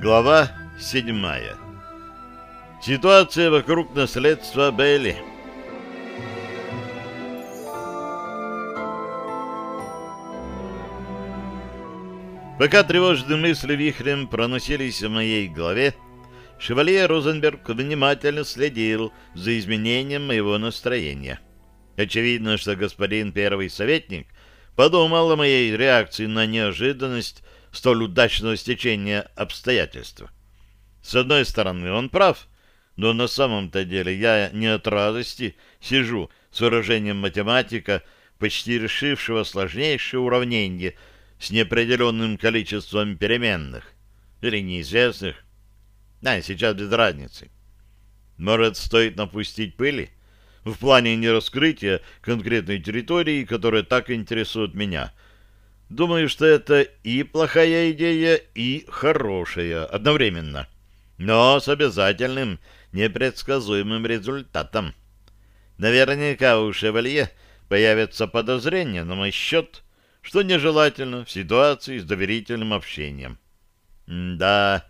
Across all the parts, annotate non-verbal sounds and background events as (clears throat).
Глава седьмая. Ситуация вокруг наследства Белли. Пока тревожные мысли вихрем проносились в моей голове, шевалье Розенберг внимательно следил за изменением моего настроения. Очевидно, что господин первый советник подумал о моей реакции на неожиданность столь удачного стечения обстоятельств. С одной стороны, он прав, но на самом-то деле я не от радости сижу с выражением математика, почти решившего сложнейшее уравнение — с неопределенным количеством переменных или неизвестных. А, сейчас без разницы. Может, стоит напустить пыли в плане нераскрытия конкретной территории, которая так интересует меня. Думаю, что это и плохая идея, и хорошая одновременно, но с обязательным непредсказуемым результатом. Наверняка у Шевалье появятся подозрения на мой счет — что нежелательно в ситуации с доверительным общением. М да,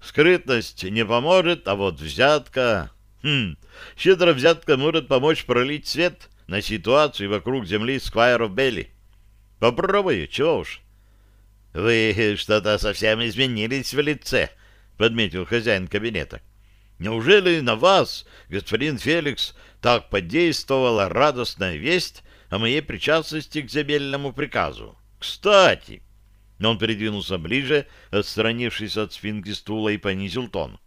скрытность не поможет, а вот взятка... Хм, щедрая взятка может помочь пролить свет на ситуацию вокруг земли Сквайров Белли. Попробую, чего уж. Вы что-то совсем изменились в лице, подметил хозяин кабинета. Неужели на вас, господин Феликс, так подействовала радостная весть о моей причастности к земельному приказу. Кстати, он передвинулся ближе, отстранившись от спинки стула и понизил тон.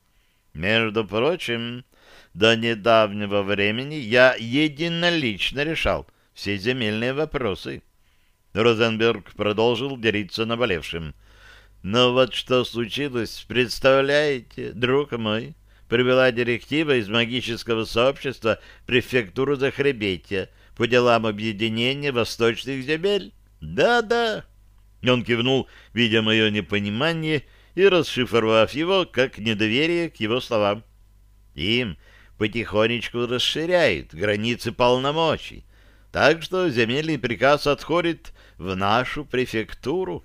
Между прочим, до недавнего времени я единолично решал все земельные вопросы. Розенберг продолжил делиться наболевшим. Но вот что случилось, представляете, друг мой, привела директива из магического сообщества префектуру Захребетия по делам объединения восточных земель? Да-да. Он кивнул, видя мое непонимание и расшифровав его как недоверие к его словам. Им потихонечку расширяют границы полномочий, так что земельный приказ отходит в нашу префектуру.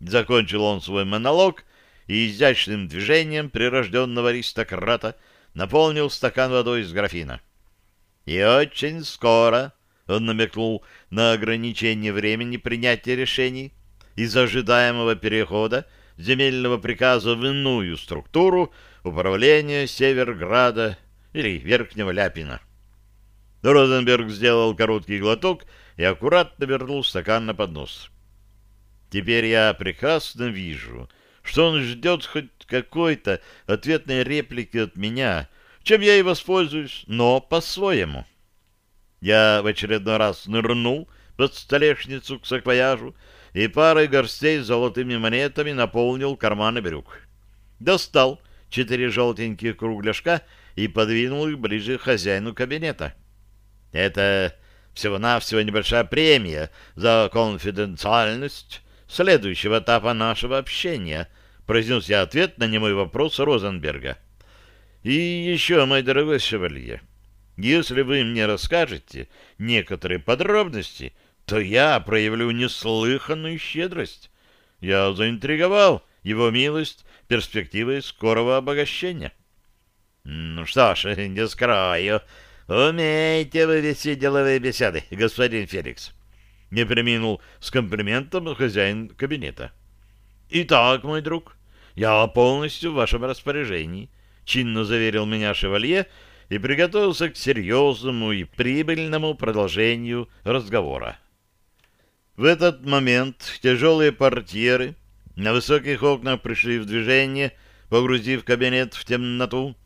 Закончил он свой монолог и изящным движением прирожденного аристократа наполнил стакан водой из графина. И очень скоро он намекнул на ограничение времени принятия решений из ожидаемого перехода земельного приказа в иную структуру управления Северграда или Верхнего Ляпина. Розенберг сделал короткий глоток и аккуратно вернул стакан на поднос. Теперь я прекрасно вижу, что он ждет хоть какой-то ответной реплики от меня, чем я и воспользуюсь, но по-своему. Я в очередной раз нырнул под столешницу к саквояжу и парой горстей с золотыми монетами наполнил карманы брюк. Достал четыре желтеньких кругляшка и подвинул их ближе к хозяину кабинета. Это всего-навсего небольшая премия за конфиденциальность следующего этапа нашего общения, произнес я ответ на немой вопрос Розенберга. И еще, мой дорогой шевалье, если вы мне расскажете некоторые подробности, то я проявлю неслыханную щедрость. Я заинтриговал его милость перспективой скорого обогащения. Ну что ж, не скрою, умеете вы вести деловые беседы, господин Феликс. Не приминул с комплиментом хозяин кабинета. Итак, мой друг, я полностью в вашем распоряжении, чинно заверил меня шевалье, и приготовился к серьезному и прибыльному продолжению разговора. В этот момент тяжелые портьеры на высоких окнах пришли в движение, погрузив кабинет в темноту.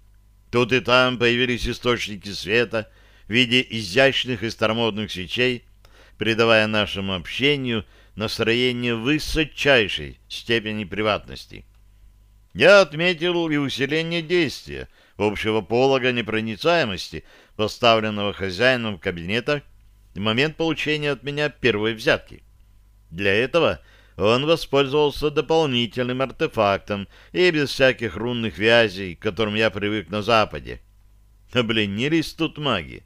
Тут и там появились источники света в виде изящных и старомодных свечей, придавая нашему общению настроение высочайшей степени приватности. Я отметил и усиление действия — общего полога непроницаемости, поставленного хозяином кабинета в момент получения от меня первой взятки. Для этого он воспользовался дополнительным артефактом и без всяких рунных вязей, к которым я привык на Западе. Обленились тут маги.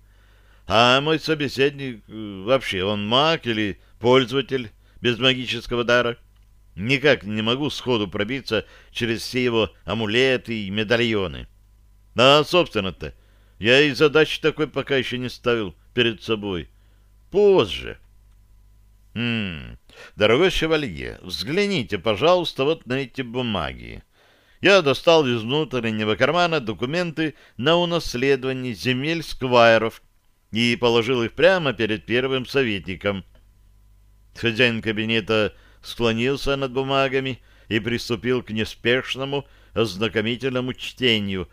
А мой собеседник, вообще, он маг или пользователь без магического дара? Никак не могу сходу пробиться через все его амулеты и медальоны. А, собственно-то, я и задачи такой пока еще не ставил перед собой. Позже. Хм, дорогой шевалье, взгляните, пожалуйста, вот на эти бумаги. Я достал из внутреннего кармана документы на унаследование земель сквайров и положил их прямо перед первым советником. Хозяин кабинета склонился над бумагами и приступил к неспешному ознакомительному чтению,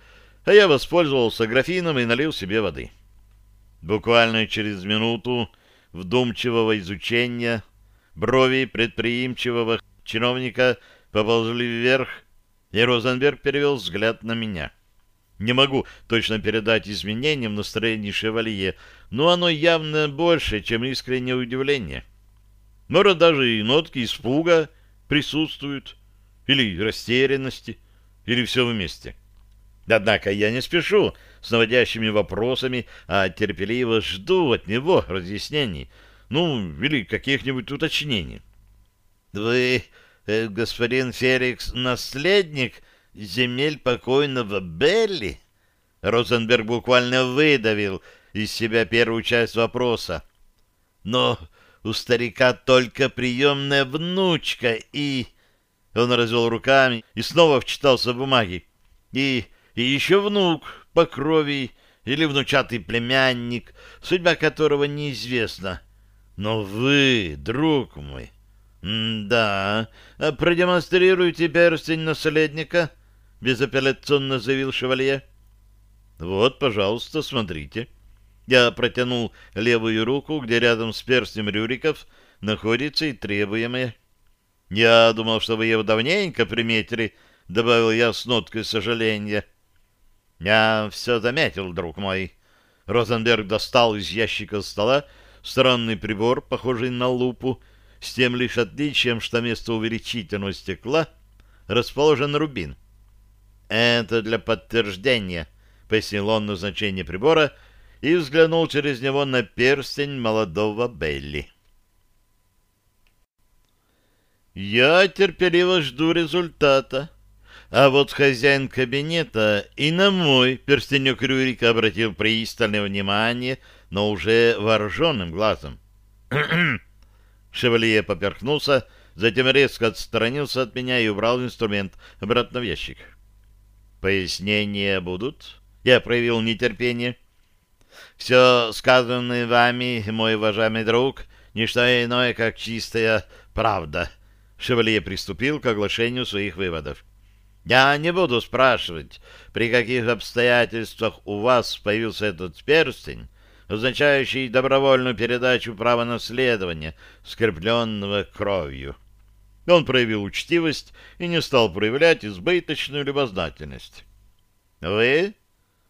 а я воспользовался графином и налил себе воды. Буквально через минуту вдумчивого изучения брови предприимчивого чиновника поползли вверх, и Розенберг перевел взгляд на меня. Не могу точно передать изменения в настроении шевалье, но оно явно больше, чем искреннее удивление. Может, даже и нотки испуга присутствуют, или растерянности, или все вместе. Однако я не спешу с наводящими вопросами, а терпеливо жду от него разъяснений, ну, или каких-нибудь уточнений. — Вы, э, господин Феликс, наследник земель покойного Белли? Розенберг буквально выдавил из себя первую часть вопроса. — Но у старика только приемная внучка и... Он развел руками и снова вчитался в бумаги. И, и еще внук по крови или внучатый племянник, судьба которого неизвестна. Но вы, друг мой... «Да, продемонстрируйте перстень наследника», — безапелляционно заявил шевалье. «Вот, пожалуйста, смотрите». Я протянул левую руку, где рядом с перстнем Рюриков находится и требуемое. Я думал, что вы его давненько приметили, — добавил я с ноткой сожаления. Я все заметил, друг мой. Розенберг достал из ящика стола странный прибор, похожий на лупу, с тем лишь отличием, что вместо увеличительного стекла расположен рубин. «Это для подтверждения», — пояснил он назначение прибора — и взглянул через него на перстень молодого Белли. «Я терпеливо жду результата». А вот хозяин кабинета и на мой перстенек Рюрика обратил пристальное внимание, но уже вооруженным глазом. (clears throat) Шевалье поперхнулся, затем резко отстранился от меня и убрал инструмент обратно в ящик. «Пояснения будут?» Я проявил нетерпение. Все сказанное вами, мой уважаемый друг, не что иное, как чистая правда. Шевалье приступил к оглашению своих выводов. Я не буду спрашивать, при каких обстоятельствах у вас появился этот перстень, означающий добровольную передачу права наследования, скрепленного кровью. Он проявил учтивость и не стал проявлять избыточную любознательность. Вы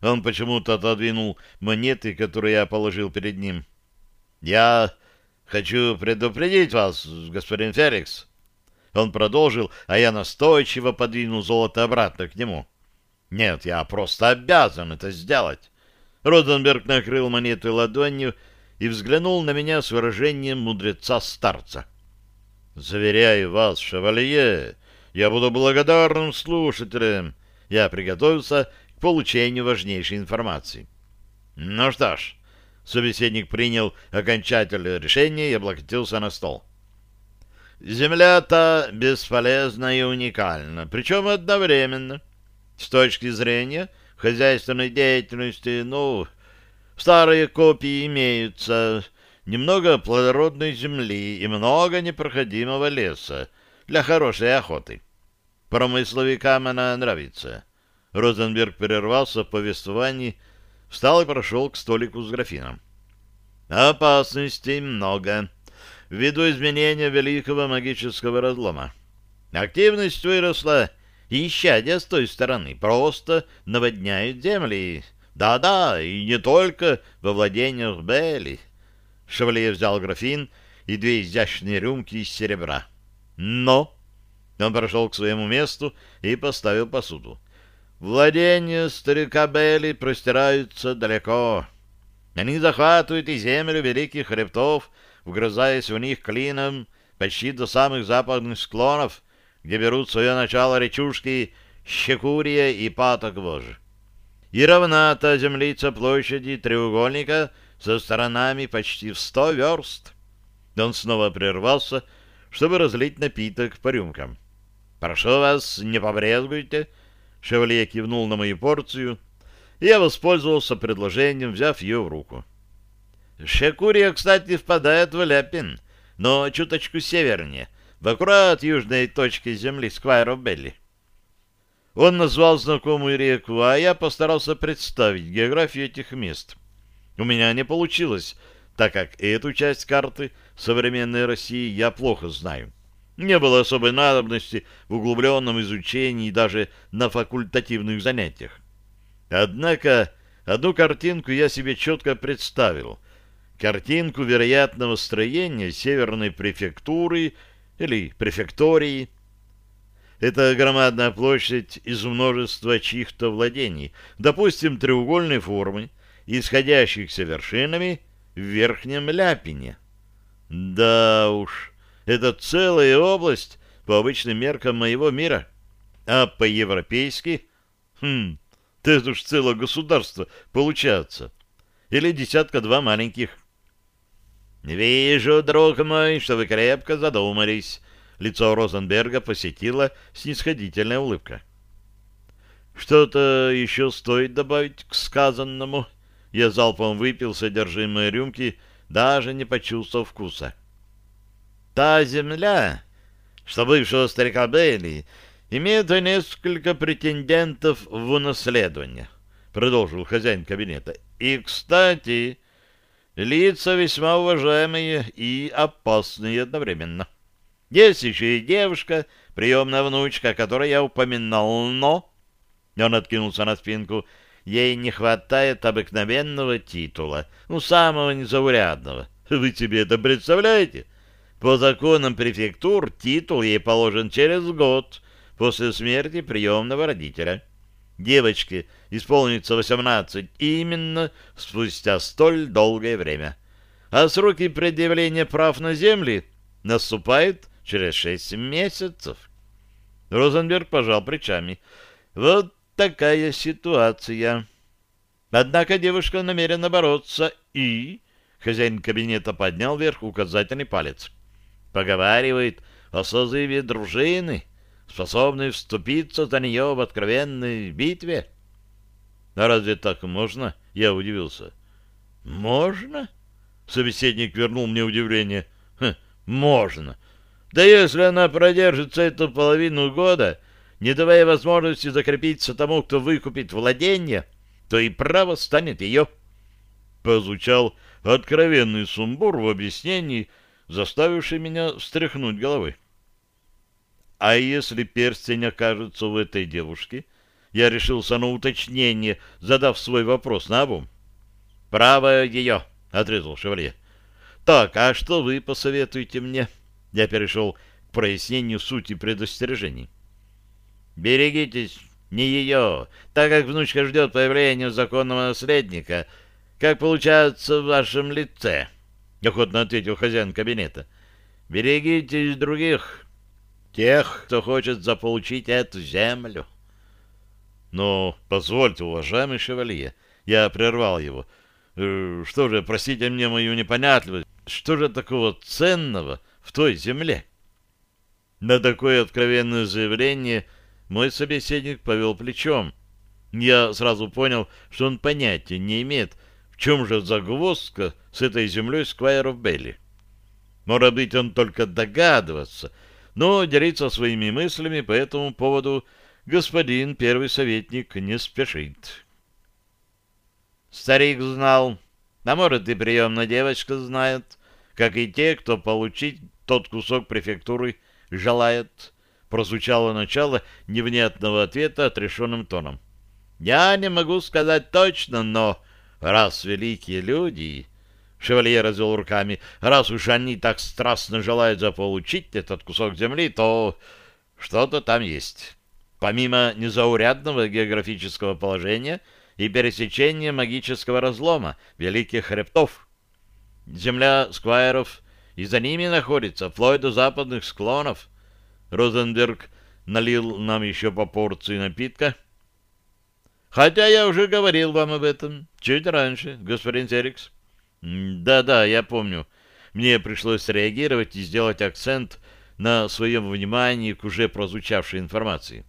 он почему-то отодвинул монеты, которые я положил перед ним. «Я хочу предупредить вас, господин Феликс». Он продолжил, а я настойчиво подвинул золото обратно к нему. «Нет, я просто обязан это сделать». Роденберг накрыл монеты ладонью и взглянул на меня с выражением мудреца-старца. «Заверяю вас, шевалье, я буду благодарным слушателем». Я приготовился получению важнейшей информации. Ну что ж, собеседник принял окончательное решение и облокотился на стол. Земля-то бесполезна и уникальна, причем одновременно. С точки зрения хозяйственной деятельности, ну, старые копии имеются, немного плодородной земли и много непроходимого леса для хорошей охоты. Промысловикам она нравится. Розенберг прервался в повествовании, встал и прошел к столику с графином. Опасностей много. Ввиду изменения великого магического разлома. Активность выросла, и исчадия с той стороны просто наводняют земли. Да-да, и не только во владениях Белли. Шевалье взял графин и две изящные рюмки из серебра. Но... Он прошел к своему месту и поставил посуду. Владения старика Белли простираются далеко. Они захватывают и землю великих хребтов, вгрызаясь в них клином, почти до самых западных склонов, где берут свое начало речушки Щекурия и Паток Вож. И равна та землица площади треугольника со сторонами почти в сто верст. Он снова прервался, чтобы разлить напиток по рюмкам. «Прошу вас, не побрезгуйте!» Шевалье кивнул на мою порцию, и я воспользовался предложением, взяв ее в руку. Шекурия, кстати, впадает в Ляпин, но чуточку севернее, в аккурат южной точке земли Сквайро-Белли. Он назвал знакомую реку, а я постарался представить географию этих мест. У меня не получилось, так как эту часть карты современной России я плохо знаю. Не было особой надобности в углубленном изучении даже на факультативных занятиях. Однако одну картинку я себе четко представил. Картинку вероятного строения северной префектуры или префектории. Это громадная площадь из множества чьих-то владений, допустим, треугольной формы, исходящихся вершинами в верхнем ляпине. Да уж... Это целая область по обычным меркам моего мира. А по-европейски... Хм, это уж целое государство получается. Или десятка-два маленьких. «Вижу, друг мой, что вы крепко задумались». Лицо Розенберга посетила снисходительная улыбка. «Что-то еще стоит добавить к сказанному?» Я залпом выпил содержимое рюмки, даже не почувствовав вкуса. Та земля, что бывшего старика Бейли, имеет несколько претендентов в унаследование, продолжил хозяин кабинета. И, кстати, лица весьма уважаемые и опасные одновременно. Есть еще и девушка, приемная внучка, о которой я упоминал, но... Он откинулся на спинку. Ей не хватает обыкновенного титула, ну, самого незаурядного. Вы себе это представляете? По законам префектур титул ей положен через год после смерти приемного родителя. Девочке исполнится 18 именно спустя столь долгое время. А сроки предъявления прав на земли наступают через шесть месяцев. Розенберг пожал плечами. Вот такая ситуация. Однако девушка намерена бороться и... Хозяин кабинета поднял вверх указательный палец. Поговаривает о созыве дружины, способной вступиться за нее в откровенной битве. А разве так можно? Я удивился. Можно? Собеседник вернул мне удивление. Хм, можно. Да если она продержится эту половину года, не давая возможности закрепиться тому, кто выкупит владение, то и право станет ее. Позвучал откровенный сумбур в объяснении, заставивший меня встряхнуть головой. А если перстень окажется у этой девушки? Я решился на уточнение, задав свой вопрос на обум. «Право ее», — отрезал Шевалье. «Так, а что вы посоветуете мне?» Я перешел к прояснению сути предостережений. «Берегитесь не ее, так как внучка ждет появления законного наследника, как получается в вашем лице». — охотно ответил хозяин кабинета. «Берегитесь других, тех, кто хочет заполучить эту землю». «Но позвольте, уважаемый шевалье, я прервал его. Э, что же, простите мне мою непонятливость, что же такого ценного в той земле?» На такое откровенное заявление мой собеседник повел плечом. Я сразу понял, что он понятия не имеет, чем же загвоздка с этой землей Сквайров Белли? Может быть, он только догадываться, но делиться своими мыслями по этому поводу господин первый советник не спешит. Старик знал, а может и приемная девочка знает, как и те, кто получить тот кусок префектуры желает, прозвучало начало невнятного ответа отрешенным тоном. Я не могу сказать точно, но Раз великие люди, шевалье развел руками, раз уж они так страстно желают заполучить этот кусок земли, то что-то там есть. Помимо незаурядного географического положения и пересечения магического разлома великих хребтов. Земля сквайров и за ними находится, вплоть до западных склонов. Розенберг налил нам еще по порции напитка. Хотя я уже говорил вам об этом чуть раньше, господин Серикс. Да-да, я помню. Мне пришлось реагировать и сделать акцент на своем внимании к уже прозвучавшей информации.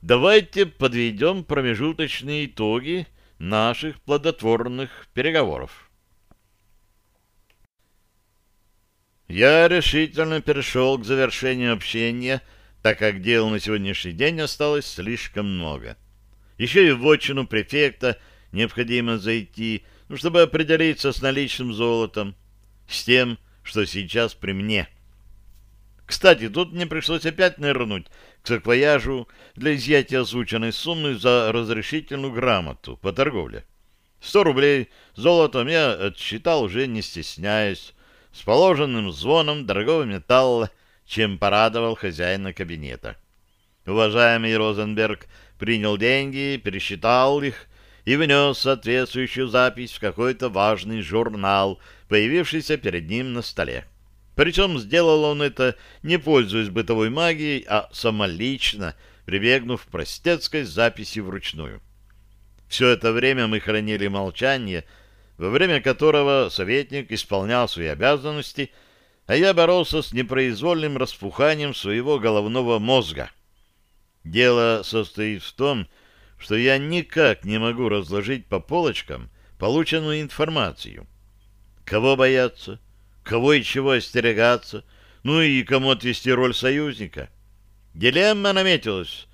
Давайте подведем промежуточные итоги наших плодотворных переговоров. Я решительно перешел к завершению общения, так как дел на сегодняшний день осталось слишком много. Еще и в отчину префекта необходимо зайти, чтобы определиться с наличным золотом, с тем, что сейчас при мне. Кстати, тут мне пришлось опять нырнуть к саквояжу для изъятия озвученной суммы за разрешительную грамоту по торговле. Сто рублей золотом я отсчитал уже не стесняясь, с положенным звоном дорогого металла, чем порадовал хозяина кабинета. Уважаемый Розенберг принял деньги, пересчитал их и внес соответствующую запись в какой-то важный журнал, появившийся перед ним на столе. Причем сделал он это, не пользуясь бытовой магией, а самолично, прибегнув к простецкой записи вручную. Все это время мы хранили молчание, во время которого советник исполнял свои обязанности, а я боролся с непроизвольным распуханием своего головного мозга. Дело состоит в том, что я никак не могу разложить по полочкам полученную информацию. Кого бояться? Кого и чего остерегаться? Ну и кому отвести роль союзника? Дилемма наметилась.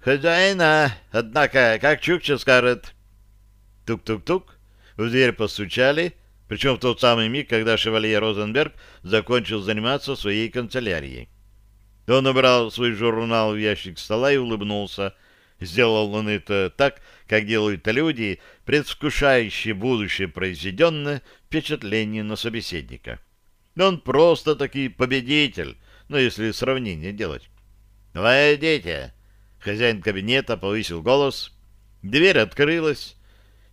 «Хозяина, однако, как Чукча скажет?» Тук-тук-тук. В дверь постучали, причем в тот самый миг, когда шевалье Розенберг закончил заниматься своей канцелярией. Он убрал свой журнал в ящик стола и улыбнулся. Сделал он это так, как делают люди, предвкушающие будущее произведенное впечатление на собеседника. Он просто-таки победитель, ну, если сравнение делать. «Войдите!» Хозяин кабинета повысил голос. Дверь открылась,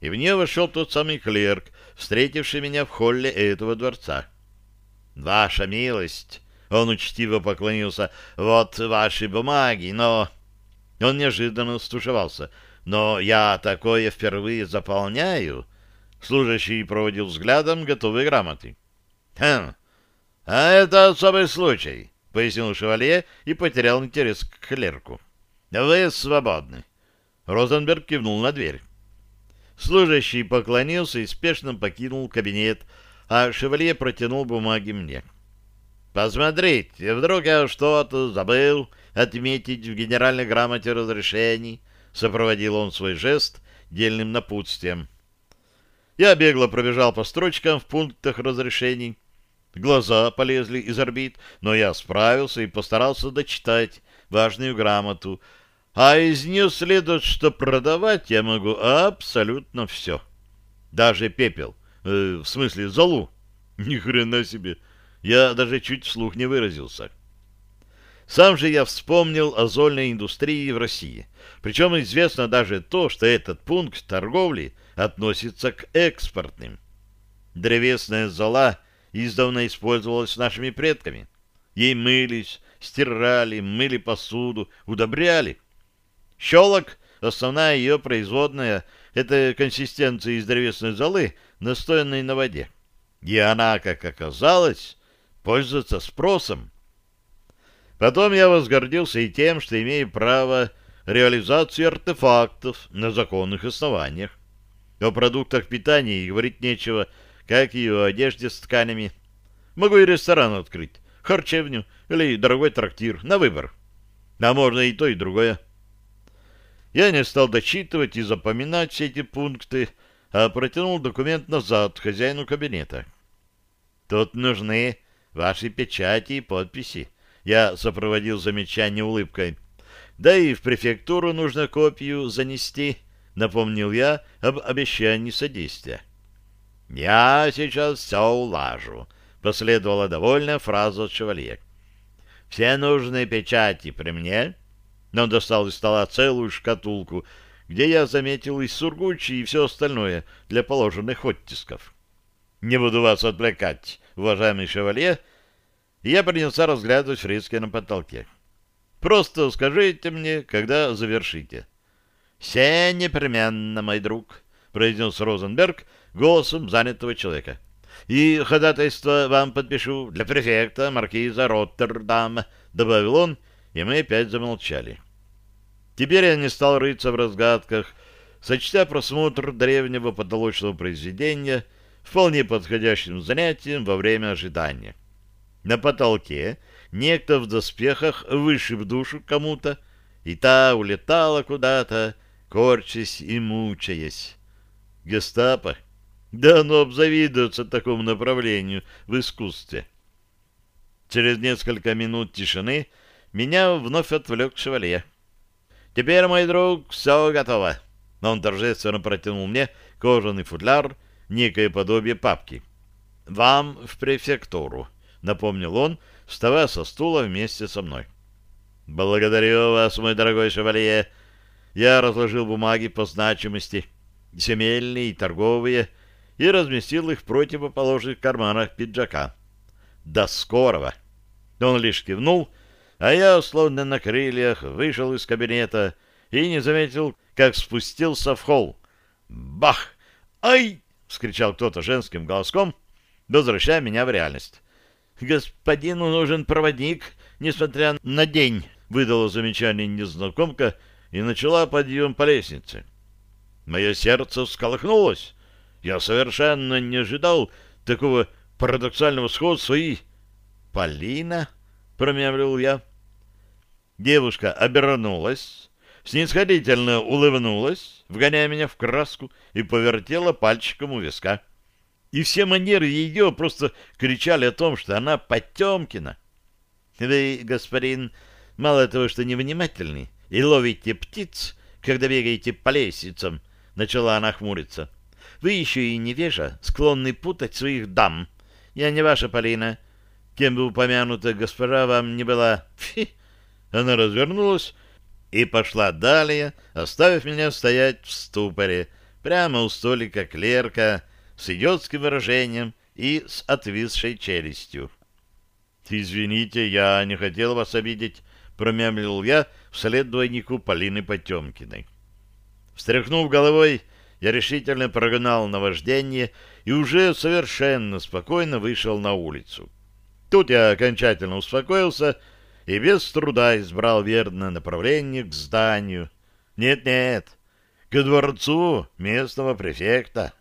и в нее вошел тот самый клерк, встретивший меня в холле этого дворца. «Ваша милость!» Он учтиво поклонился. «Вот ваши бумаги, но...» Он неожиданно стушевался. «Но я такое впервые заполняю!» Служащий проводил взглядом готовые грамоты. «Хм, а это особый случай», — пояснил шевалье и потерял интерес к клерку. «Вы свободны». Розенберг кивнул на дверь. Служащий поклонился и спешно покинул кабинет, а шевалье протянул бумаги мне. «Посмотрите, вдруг я что-то забыл отметить в генеральной грамоте разрешений», — сопроводил он свой жест дельным напутствием. Я бегло пробежал по строчкам в пунктах разрешений. Глаза полезли из орбит, но я справился и постарался дочитать важную грамоту, а из нее следует, что продавать я могу абсолютно все. Даже пепел, э, в смысле золу. Ни хрена себе, я даже чуть вслух не выразился. Сам же я вспомнил о зольной индустрии в России. Причем известно даже то, что этот пункт торговли – относится к экспортным. Древесная зола издавна использовалась нашими предками. Ей мылись, стирали, мыли посуду, удобряли. Щелок, основная ее производная, это консистенция из древесной золы, настоянной на воде. И она, как оказалось, пользуется спросом. Потом я возгордился и тем, что имею право реализации артефактов на законных основаниях. О продуктах питания говорить нечего, как и о одежде с тканями. Могу и ресторан открыть, харчевню или дорогой трактир, на выбор. А можно и то, и другое. Я не стал дочитывать и запоминать все эти пункты, а протянул документ назад хозяину кабинета. Тут нужны ваши печати и подписи. Я сопроводил замечание улыбкой. Да и в префектуру нужно копию занести напомнил я об обещании содействия. «Я сейчас все улажу», — последовала довольная фраза шевалье. «Все нужные печати при мне». Он достал из стола целую шкатулку, где я заметил и сургучи, и все остальное для положенных оттисков. Не буду вас отвлекать, уважаемый шевалье, и я принялся разглядывать фрески на потолке. Просто скажите мне, когда завершите. — Все непременно, мой друг, — произнес Розенберг голосом занятого человека. — И ходатайство вам подпишу для префекта маркиза Роттердама, — добавил он, и мы опять замолчали. Теперь я не стал рыться в разгадках, сочтя просмотр древнего потолочного произведения вполне подходящим занятием во время ожидания. На потолке некто в доспехах вышиб душу кому-то, и та улетала куда-то, корчась и мучаясь. Гестапо? Да оно обзавидуется такому направлению в искусстве. Через несколько минут тишины меня вновь отвлек шевалье. «Теперь, мой друг, все готово». Он торжественно протянул мне кожаный футляр, некое подобие папки. «Вам в префектуру», — напомнил он, вставая со стула вместе со мной. «Благодарю вас, мой дорогой шевалье». Я разложил бумаги по значимости, земельные и торговые, и разместил их в противоположных карманах пиджака. «До скорого!» Он лишь кивнул, а я, словно на крыльях, вышел из кабинета и не заметил, как спустился в холл. «Бах! Ай!» — вскричал кто-то женским голоском, возвращая меня в реальность. «Господину нужен проводник, несмотря на день», — выдала замечание незнакомка и начала подъем по лестнице. Мое сердце всколыхнулось. Я совершенно не ожидал такого парадоксального сходства и... «Полина?» — промямлил я. Девушка обернулась, снисходительно улыбнулась, вгоняя меня в краску, и повертела пальчиком у виска. И все манеры ее просто кричали о том, что она Потемкина. Вы, господин, мало того, что невнимательный, и ловите птиц, когда бегаете по лестницам, — начала она хмуриться. Вы еще и невежа, склонны путать своих дам. Я не ваша Полина. Кем бы упомянута госпожа вам не была. Фи! Она развернулась и пошла далее, оставив меня стоять в ступоре, прямо у столика клерка, с идиотским выражением и с отвисшей челюстью. «Извините, я не хотел вас обидеть», — промямлил я вслед двойнику Полины Потемкиной. Встряхнув головой, я решительно прогнал наваждение и уже совершенно спокойно вышел на улицу. Тут я окончательно успокоился и без труда избрал верное направление к зданию. Нет-нет, к дворцу местного префекта.